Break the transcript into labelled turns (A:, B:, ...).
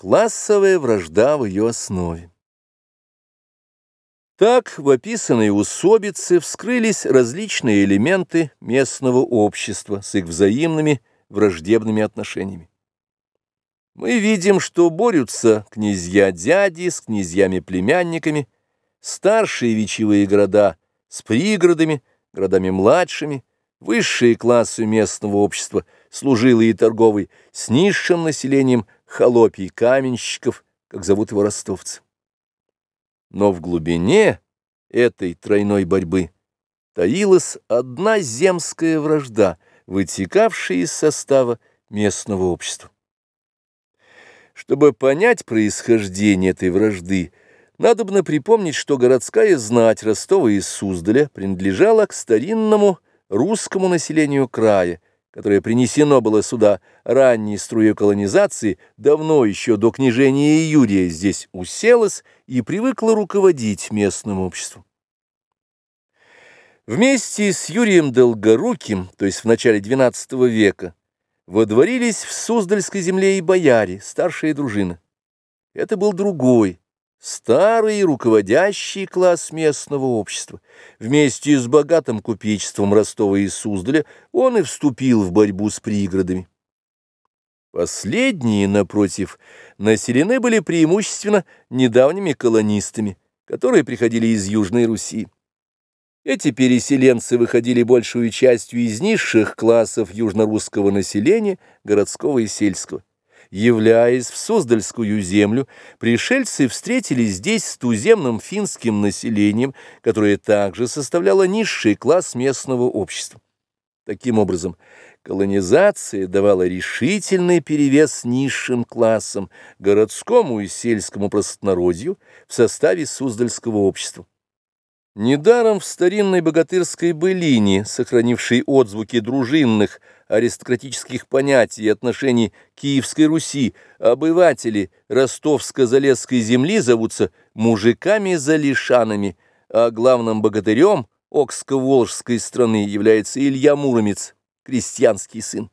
A: Классовая вражда в ее основе. Так в описанной усобице вскрылись различные элементы местного общества с их взаимными враждебными отношениями. Мы видим, что борются князья-дяди с князьями-племянниками, старшие вечевые города с пригородами, городами младшими, высшие классы местного общества, служилые и торговые, с низшим населением – холопий каменщиков, как зовут его ростовцы. Но в глубине этой тройной борьбы таилась одна земская вражда, вытекавшая из состава местного общества. Чтобы понять происхождение этой вражды, надобно припомнить, что городская знать Ростова и Суздаля принадлежала к старинному русскому населению края, которое принесено было сюда ранней струей колонизации, давно еще до княжения Юрия здесь уселось и привыкло руководить местным обществом. Вместе с Юрием Долгоруким, то есть в начале XII века, водворились в Суздальской земле и бояре, старшая дружина. Это был другой, Старый руководящий класс местного общества. Вместе с богатым купечеством Ростова и Суздаля он и вступил в борьбу с пригородами. Последние, напротив, населены были преимущественно недавними колонистами, которые приходили из Южной Руси. Эти переселенцы выходили большую частью из низших классов южнорусского населения, городского и сельского. Являясь в Суздальскую землю, пришельцы встретились здесь с туземным финским населением, которое также составляло низший класс местного общества. Таким образом, колонизация давала решительный перевес низшим классам, городскому и сельскому простонародью в составе Суздальского общества. Недаром в старинной богатырской былине, сохранившей отзвуки дружинных, аристократических понятий и отношений Киевской Руси, обыватели ростовско-залесской земли зовутся мужиками-залишанами, а главным богатырем Окско-Волжской страны является Илья Муромец, крестьянский сын.